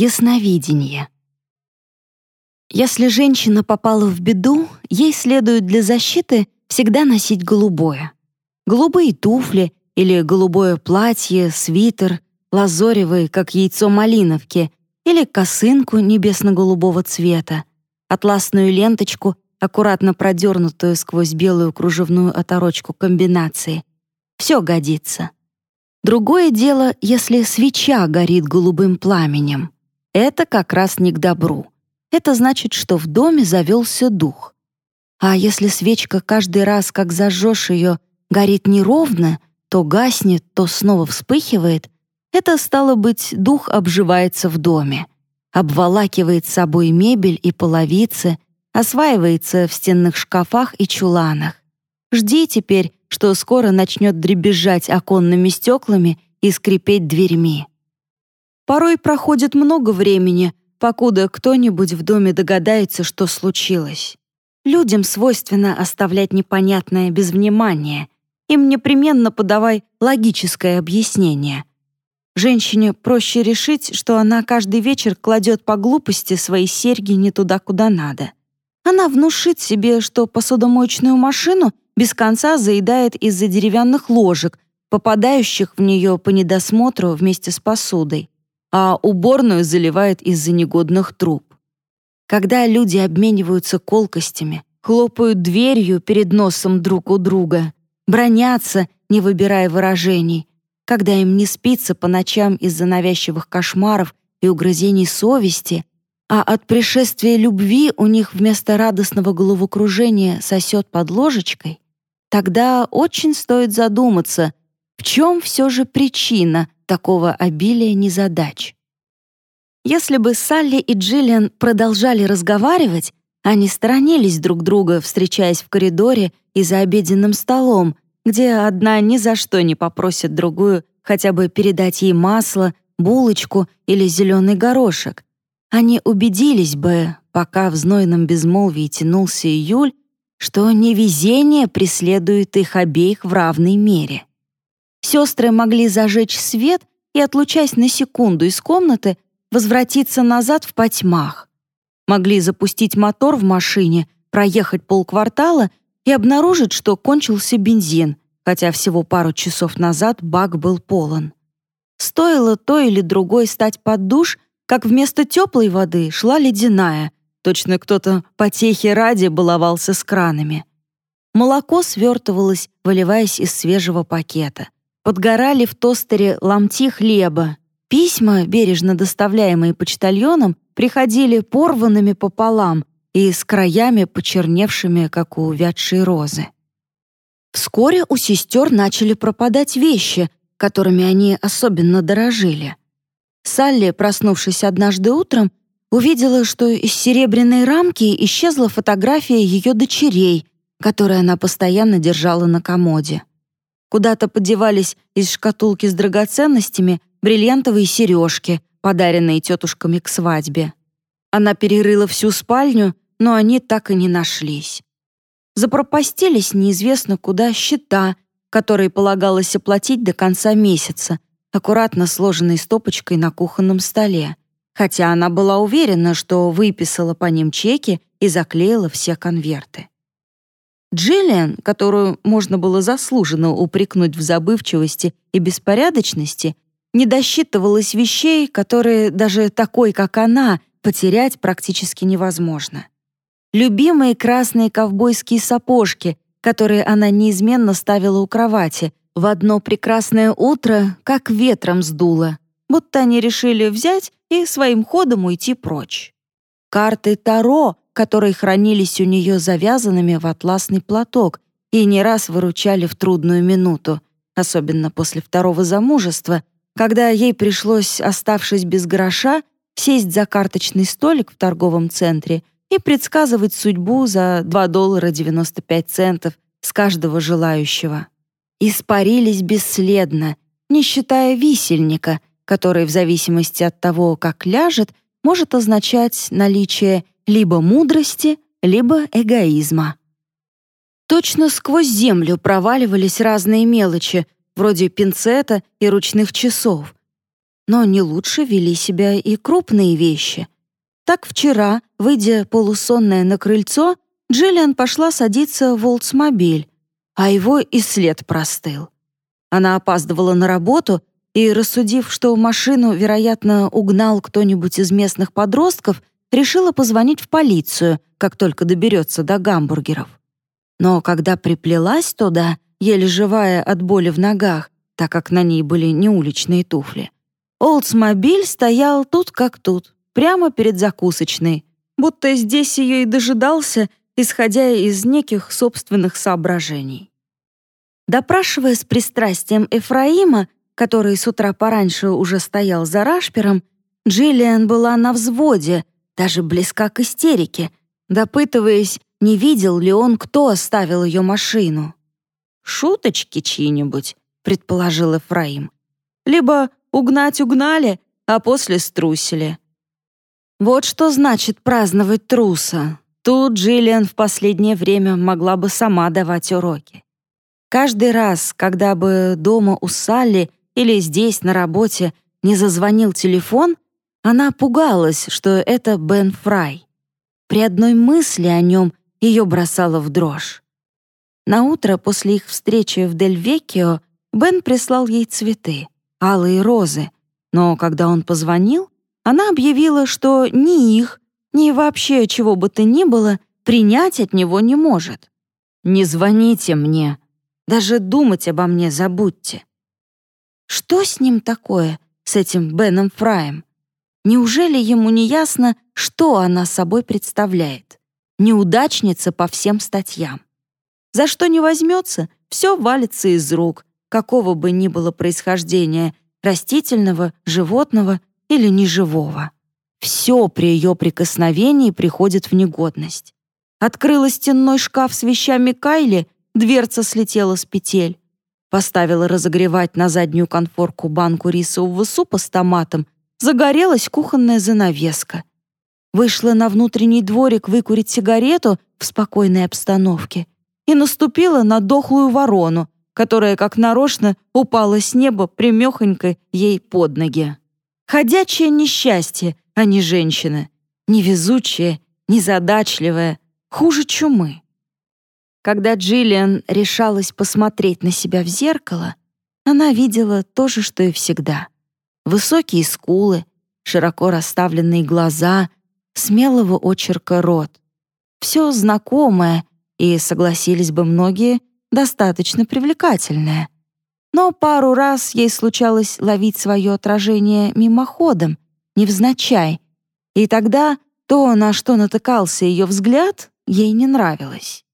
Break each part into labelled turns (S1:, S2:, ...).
S1: Ясновидение. Если женщина попала в беду, ей следует для защиты всегда носить голубое. Голубые туфли или голубое платье, свитер, лазоревый, как яйцо малиновки, или косынку небесно-голубого цвета, атласную ленточку, аккуратно продернутую сквозь белую кружевную оторочку комбинации. Все годится. Другое дело, если свеча горит голубым пламенем. Это как раз не к добру. Это значит, что в доме завелся дух. А если свечка каждый раз, как зажжешь ее, горит неровно, то гаснет, то снова вспыхивает, это, стало быть, дух обживается в доме, обволакивает собой мебель и половицы, осваивается в стенных шкафах и чуланах. Жди теперь, что скоро начнет дребезжать оконными стеклами и скрипеть дверьми. Порой проходит много времени, покуда кто-нибудь в доме догадается, что случилось. Людям свойственно оставлять непонятное без внимания. Им непременно подавай логическое объяснение. Женщине проще решить, что она каждый вечер кладет по глупости свои серьги не туда, куда надо. Она внушит себе, что посудомоечную машину без конца заедает из-за деревянных ложек, попадающих в нее по недосмотру вместе с посудой а уборную заливает из-за негодных труб. Когда люди обмениваются колкостями, хлопают дверью перед носом друг у друга, бронятся, не выбирая выражений, когда им не спится по ночам из-за навязчивых кошмаров и угрызений совести, а от пришествия любви у них вместо радостного головокружения сосет под ложечкой, тогда очень стоит задуматься, в чем все же причина такого обилия незадач. Если бы Салли и Джиллиан продолжали разговаривать, они сторонились друг друга, встречаясь в коридоре и за обеденным столом, где одна ни за что не попросит другую хотя бы передать ей масло, булочку или зеленый горошек. Они убедились бы, пока в знойном безмолвии тянулся июль, что невезение преследует их обеих в равной мере. Сестры могли зажечь свет и, отлучаясь на секунду из комнаты, возвратиться назад в потьмах. Могли запустить мотор в машине, проехать полквартала и обнаружить, что кончился бензин, хотя всего пару часов назад бак был полон. Стоило то или другой стать под душ, как вместо теплой воды шла ледяная, точно кто-то потехи ради баловался с кранами. Молоко свертывалось, выливаясь из свежего пакета. Подгорали в тостере ломти хлеба. Письма, бережно доставляемые почтальоном, приходили порванными пополам и с краями почерневшими, как у увядшей розы. Вскоре у сестер начали пропадать вещи, которыми они особенно дорожили. Салли, проснувшись однажды утром, увидела, что из серебряной рамки исчезла фотография ее дочерей, которую она постоянно держала на комоде. Куда-то подевались из шкатулки с драгоценностями бриллиантовые сережки, подаренные тетушками к свадьбе. Она перерыла всю спальню, но они так и не нашлись. Запропастились неизвестно куда счета, которые полагалось оплатить до конца месяца, аккуратно сложенной стопочкой на кухонном столе, хотя она была уверена, что выписала по ним чеки и заклеила все конверты. Джиллиан, которую можно было заслуженно упрекнуть в забывчивости и беспорядочности, не досчитывалась вещей, которые даже такой, как она, потерять практически невозможно. Любимые красные ковбойские сапожки, которые она неизменно ставила у кровати, в одно прекрасное утро как ветром сдуло, будто они решили взять и своим ходом уйти прочь. Карты Таро, которые хранились у нее завязанными в атласный платок и не раз выручали в трудную минуту, особенно после второго замужества, когда ей пришлось, оставшись без гроша, сесть за карточный столик в торговом центре и предсказывать судьбу за 2 доллара 95 центов с каждого желающего. Испарились бесследно, не считая висельника, который в зависимости от того, как ляжет, может означать наличие либо мудрости, либо эгоизма. Точно сквозь землю проваливались разные мелочи, вроде пинцета и ручных часов. Но не лучше вели себя и крупные вещи. Так вчера, выйдя полусонная на крыльцо, Джиллиан пошла садиться в Олдсмобиль, а его и след простыл. Она опаздывала на работу и, рассудив, что машину, вероятно, угнал кто-нибудь из местных подростков, решила позвонить в полицию, как только доберется до гамбургеров. Но когда приплелась туда, еле живая от боли в ногах, так как на ней были не уличные туфли, Олдсмобиль стоял тут как тут, прямо перед закусочной, будто здесь ее и дожидался, исходя из неких собственных соображений. Допрашивая с пристрастием Эфраима, который с утра пораньше уже стоял за рашпером, Джиллиан была на взводе, даже близка к истерике, допытываясь, не видел ли он, кто оставил ее машину. «Шуточки чьи-нибудь», — предположил Эфраим. «Либо угнать угнали, а после струсили». Вот что значит праздновать труса. Тут Джиллиан в последнее время могла бы сама давать уроки. Каждый раз, когда бы дома у Салли или здесь на работе не зазвонил телефон, она пугалась, что это Бен Фрай. При одной мысли о нем ее бросало в дрожь. На утро после их встречи в Дель-Веккио Бен прислал ей цветы, алые розы, но когда он позвонил, она объявила, что ни их, ни вообще чего бы то ни было принять от него не может. «Не звоните мне, даже думать обо мне забудьте. Что с ним такое, с этим Беном Фраем? Неужели ему не ясно, что она собой представляет? Неудачница по всем статьям. За что не возьмется, все валится из рук, какого бы ни было происхождения, растительного, животного или неживого. Все при ее прикосновении приходит в негодность. Открыла стенной шкаф с вещами Кайли, дверца слетела с петель. Поставила разогревать на заднюю конфорку банку рисового супа с томатом, загорелась кухонная занавеска. Вышла на внутренний дворик выкурить сигарету в спокойной обстановке и наступила на дохлую ворону, которая, как нарочно, упала с неба примехонько ей под ноги. Ходячее несчастье, а не женщина. Невезучая, незадачливая, хуже чумы. Когда Джиллиан решалась посмотреть на себя в зеркало, она видела то же, что и всегда. Высокие скулы, широко расставленные глаза, смелого очерка рот. Все знакомое и, согласились бы многие, достаточно привлекательное. Но пару раз ей случалось ловить свое отражение мимоходом, невзначай, и тогда то, на что натыкался ее взгляд, ей не нравилось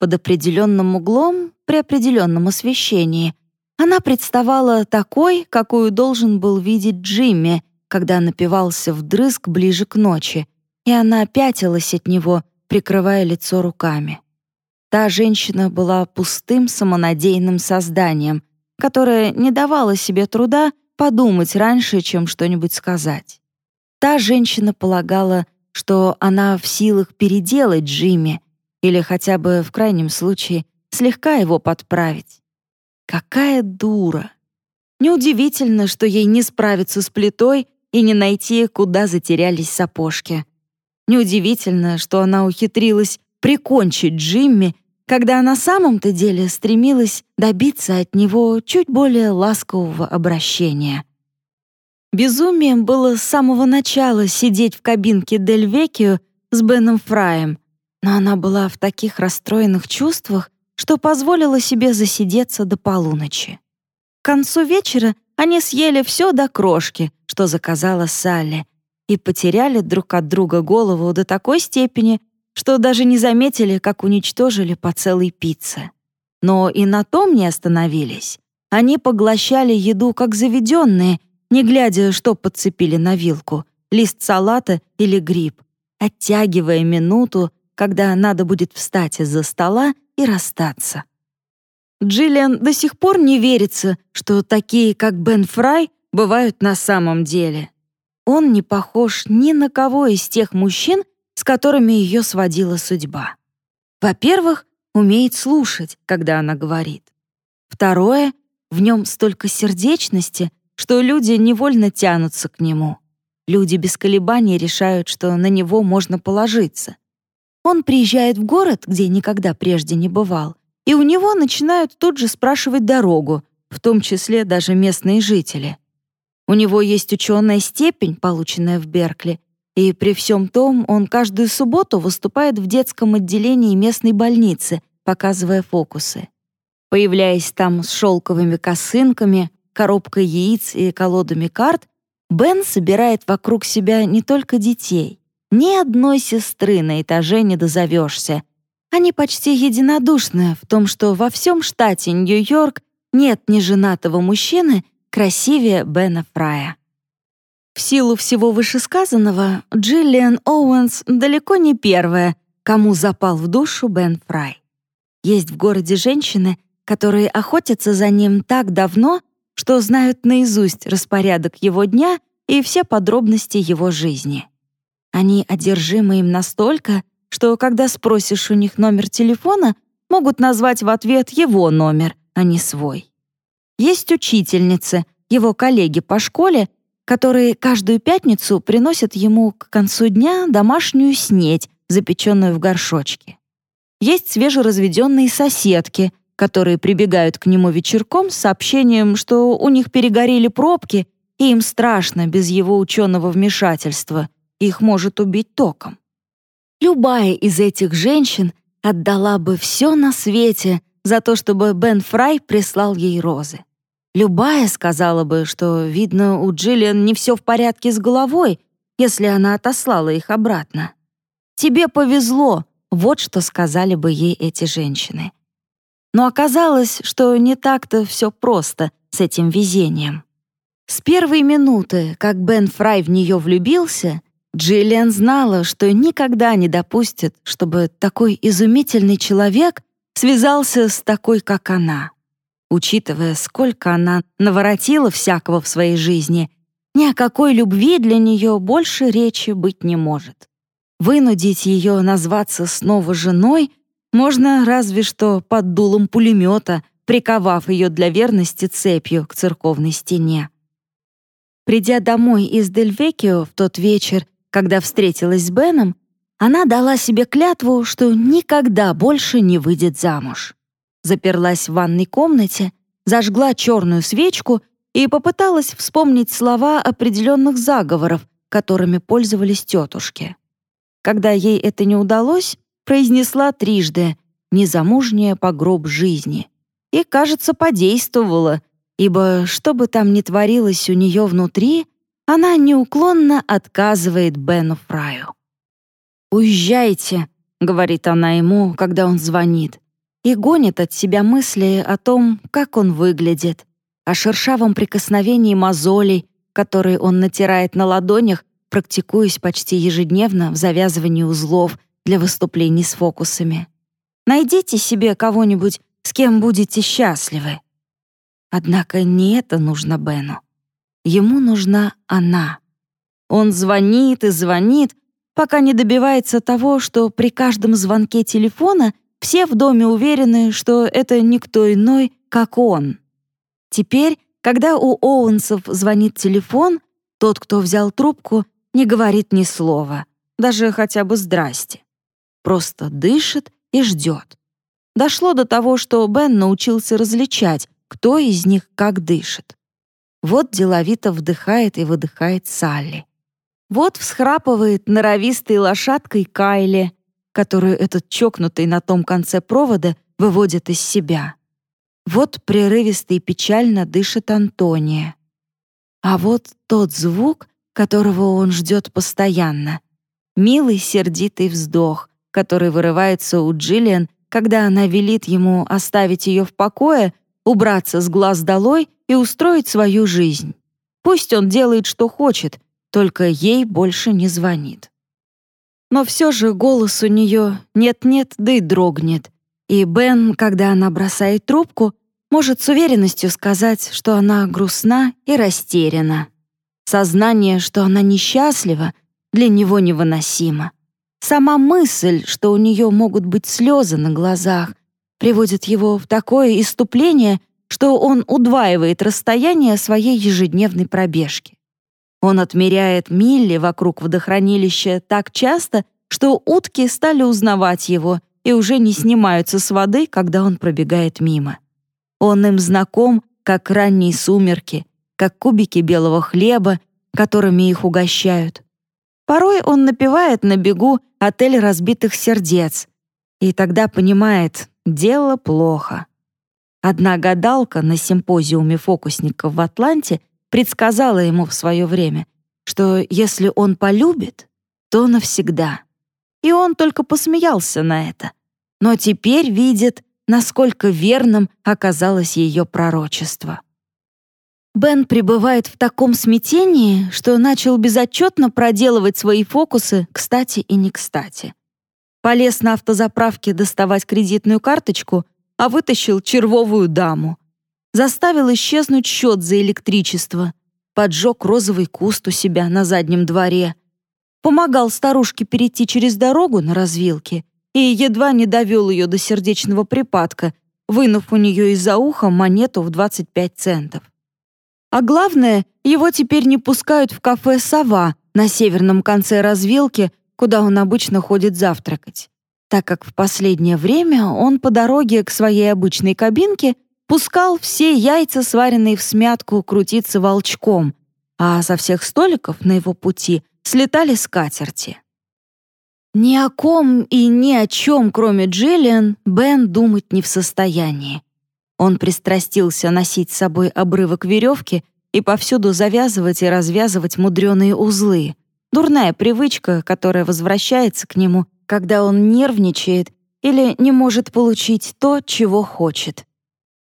S1: под определенным углом при определенном освещении. Она представала такой, какую должен был видеть Джимми, когда напивался вдрызг ближе к ночи, и она пятилась от него, прикрывая лицо руками. Та женщина была пустым самонадеянным созданием, которое не давало себе труда подумать раньше, чем что-нибудь сказать. Та женщина полагала, что она в силах переделать Джимми, или хотя бы, в крайнем случае, слегка его подправить. Какая дура! Неудивительно, что ей не справиться с плитой и не найти, куда затерялись сапожки. Неудивительно, что она ухитрилась прикончить Джимми, когда на самом-то деле стремилась добиться от него чуть более ласкового обращения. Безумием было с самого начала сидеть в кабинке Дель Векио с Беном Фраем, но она была в таких расстроенных чувствах, что позволила себе засидеться до полуночи. К концу вечера они съели все до крошки, что заказала Салли, и потеряли друг от друга голову до такой степени, что даже не заметили, как уничтожили по целой пицце. Но и на том не остановились. Они поглощали еду как заведенные, не глядя, что подцепили на вилку — лист салата или гриб, оттягивая минуту, когда надо будет встать из-за стола и расстаться. Джиллиан до сих пор не верится, что такие, как Бен Фрай, бывают на самом деле. Он не похож ни на кого из тех мужчин, с которыми ее сводила судьба. Во-первых, умеет слушать, когда она говорит. Второе, в нем столько сердечности, что люди невольно тянутся к нему. Люди без колебаний решают, что на него можно положиться. Он приезжает в город, где никогда прежде не бывал, и у него начинают тут же спрашивать дорогу, в том числе даже местные жители. У него есть ученая степень, полученная в Беркли, и при всем том он каждую субботу выступает в детском отделении местной больницы, показывая фокусы. Появляясь там с шелковыми косынками, коробкой яиц и колодами карт, Бен собирает вокруг себя не только детей. Ни одной сестры на этаже не дозовешься. Они почти единодушны в том, что во всем штате Нью-Йорк нет ни женатого мужчины красивее Бена Фрая. В силу всего вышесказанного, Джиллиан Оуэнс далеко не первая, кому запал в душу Бен Фрай. Есть в городе женщины, которые охотятся за ним так давно, что знают наизусть распорядок его дня и все подробности его жизни. Они одержимы им настолько, что когда спросишь у них номер телефона, могут назвать в ответ его номер, а не свой. Есть учительницы, его коллеги по школе, которые каждую пятницу приносят ему к концу дня домашнюю снеть, запеченную в горшочке. Есть свежеразведенные соседки — которые прибегают к нему вечерком с сообщением, что у них перегорели пробки, и им страшно без его ученого вмешательства, их может убить током. Любая из этих женщин отдала бы все на свете за то, чтобы Бен Фрай прислал ей розы. Любая сказала бы, что, видно, у Джиллиан не все в порядке с головой, если она отослала их обратно. «Тебе повезло», — вот что сказали бы ей эти женщины. Но оказалось, что не так-то все просто с этим везением. С первой минуты, как Бен Фрай в нее влюбился, Джиллиан знала, что никогда не допустит, чтобы такой изумительный человек связался с такой, как она. Учитывая, сколько она наворотила всякого в своей жизни, ни о какой любви для нее больше речи быть не может. Вынудить ее назваться снова женой — можно разве что под дулом пулемета, приковав ее для верности цепью к церковной стене. Придя домой из Дельвекио в тот вечер, когда встретилась с Беном, она дала себе клятву, что никогда больше не выйдет замуж. Заперлась в ванной комнате, зажгла черную свечку и попыталась вспомнить слова определенных заговоров, которыми пользовались тетушки. Когда ей это не удалось, произнесла трижды «незамужняя по гроб жизни» и, кажется, подействовала, ибо что бы там ни творилось у нее внутри, она неуклонно отказывает Бену Фраю. «Уезжайте», — говорит она ему, когда он звонит, и гонит от себя мысли о том, как он выглядит, о шершавом прикосновении мозолей, которые он натирает на ладонях, практикуясь почти ежедневно в завязывании узлов для выступлений с фокусами. Найдите себе кого-нибудь, с кем будете счастливы. Однако не это нужно Бену. Ему нужна она. Он звонит и звонит, пока не добивается того, что при каждом звонке телефона все в доме уверены, что это никто иной, как он. Теперь, когда у Оуэнсов звонит телефон, тот, кто взял трубку, не говорит ни слова, даже хотя бы «здрасте» просто дышит и ждет. Дошло до того, что Бен научился различать, кто из них как дышит. Вот деловито вдыхает и выдыхает Салли. Вот всхрапывает норовистой лошадкой Кайли, которую этот чокнутый на том конце провода выводит из себя. Вот прерывисто и печально дышит Антония. А вот тот звук, которого он ждет постоянно. Милый сердитый вздох, который вырывается у Джиллиан, когда она велит ему оставить ее в покое, убраться с глаз долой и устроить свою жизнь. Пусть он делает, что хочет, только ей больше не звонит. Но все же голос у нее нет-нет, да и дрогнет. И Бен, когда она бросает трубку, может с уверенностью сказать, что она грустна и растеряна. Сознание, что она несчастлива, для него невыносимо. Сама мысль, что у нее могут быть слезы на глазах, приводит его в такое иступление, что он удваивает расстояние своей ежедневной пробежки. Он отмеряет мили вокруг водохранилища так часто, что утки стали узнавать его и уже не снимаются с воды, когда он пробегает мимо. Он им знаком, как ранние сумерки, как кубики белого хлеба, которыми их угощают. Порой он напевает на бегу «Отель разбитых сердец», и тогда понимает, дело плохо. Одна гадалка на симпозиуме фокусников в Атланте предсказала ему в свое время, что если он полюбит, то навсегда. И он только посмеялся на это. Но теперь видит, насколько верным оказалось ее пророчество. Бен пребывает в таком смятении, что начал безотчетно проделывать свои фокусы кстати и не кстати. Полез на автозаправке доставать кредитную карточку, а вытащил червовую даму. Заставил исчезнуть счет за электричество, поджег розовый куст у себя на заднем дворе, помогал старушке перейти через дорогу на развилке и едва не довел ее до сердечного припадка, вынув у нее из-за уха монету в 25 центов. А главное, его теперь не пускают в кафе «Сова» на северном конце развилки, куда он обычно ходит завтракать, так как в последнее время он по дороге к своей обычной кабинке пускал все яйца, сваренные в смятку, крутиться волчком, а со всех столиков на его пути слетали скатерти. Ни о ком и ни о чем, кроме Джиллиан, Бен думать не в состоянии. Он пристрастился носить с собой обрывок веревки и повсюду завязывать и развязывать мудреные узлы. Дурная привычка, которая возвращается к нему, когда он нервничает или не может получить то, чего хочет.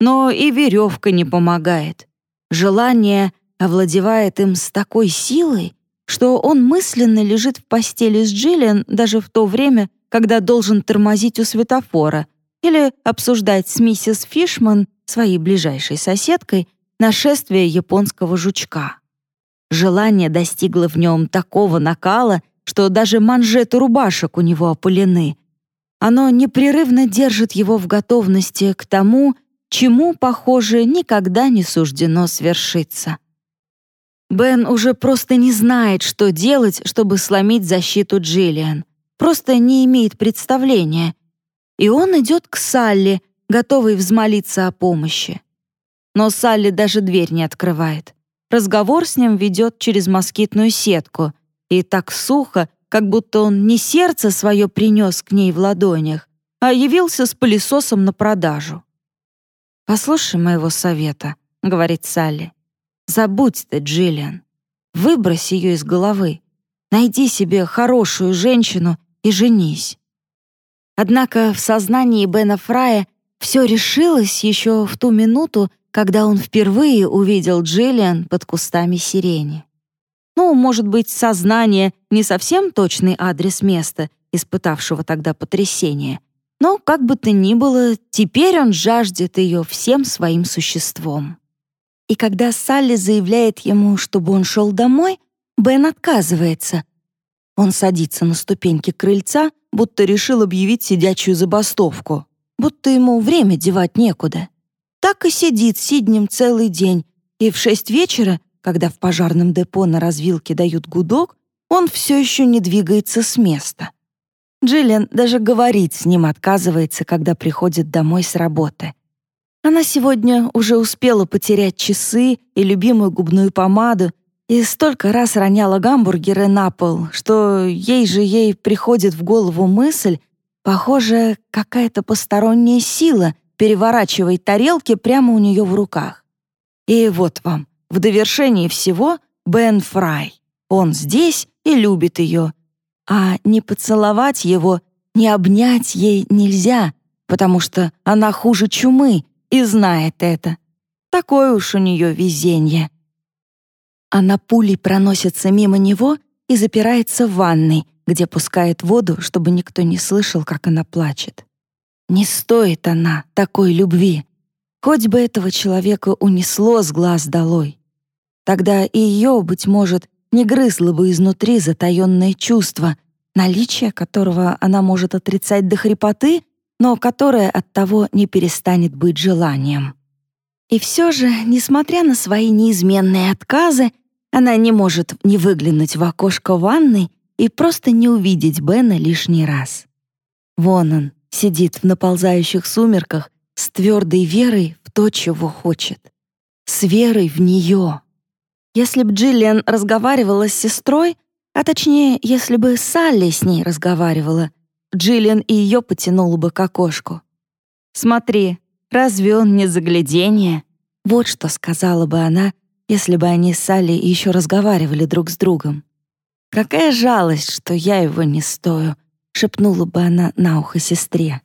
S1: Но и веревка не помогает. Желание овладевает им с такой силой, что он мысленно лежит в постели с Джиллиан даже в то время, когда должен тормозить у светофора или обсуждать с миссис Фишман, своей ближайшей соседкой, нашествие японского жучка. Желание достигло в нем такого накала, что даже манжеты рубашек у него опылены. Оно непрерывно держит его в готовности к тому, чему, похоже, никогда не суждено свершиться. Бен уже просто не знает, что делать, чтобы сломить защиту Джиллиан. Просто не имеет представления. И он идет к Салли, готовый взмолиться о помощи. Но Салли даже дверь не открывает. Разговор с ним ведет через москитную сетку. И так сухо, как будто он не сердце свое принес к ней в ладонях, а явился с пылесосом на продажу. «Послушай моего совета», — говорит Салли. «Забудь ты, Джиллиан. Выбрось ее из головы. Найди себе хорошую женщину и женись». Однако в сознании Бена Фрая все решилось еще в ту минуту, когда он впервые увидел Джиллиан под кустами сирени. Ну, может быть, сознание — не совсем точный адрес места, испытавшего тогда потрясение — но, как бы то ни было, теперь он жаждет ее всем своим существом. И когда Салли заявляет ему, чтобы он шел домой, Бен отказывается. Он садится на ступеньки крыльца, будто решил объявить сидячую забастовку, будто ему время девать некуда. Так и сидит сиднем целый день, и в шесть вечера, когда в пожарном депо на развилке дают гудок, он все еще не двигается с места. Джиллиан даже говорить с ним отказывается, когда приходит домой с работы. Она сегодня уже успела потерять часы и любимую губную помаду и столько раз роняла гамбургеры на пол, что ей же ей приходит в голову мысль, похоже, какая-то посторонняя сила переворачивает тарелки прямо у нее в руках. И вот вам, в довершении всего, Бен Фрай. Он здесь и любит ее, а не поцеловать его, не обнять ей нельзя, потому что она хуже чумы и знает это. Такое уж у нее везение. Она пулей проносится мимо него и запирается в ванной, где пускает воду, чтобы никто не слышал, как она плачет. Не стоит она такой любви. Хоть бы этого человека унесло с глаз долой. Тогда и ее, быть может, не грызло бы изнутри затаённое чувство, наличие которого она может отрицать до хрипоты, но которое от того не перестанет быть желанием. И все же, несмотря на свои неизменные отказы, она не может не выглянуть в окошко ванной и просто не увидеть Бена лишний раз. Вон он, сидит в наползающих сумерках с твердой верой в то, чего хочет. С верой в нее. Если б Джиллиан разговаривала с сестрой, а точнее, если бы Салли с ней разговаривала, Джиллиан и ее потянула бы к окошку. «Смотри, разве он не загляденье?» Вот что сказала бы она, если бы они с Салли еще разговаривали друг с другом. «Какая жалость, что я его не стою», — шепнула бы она на ухо сестре.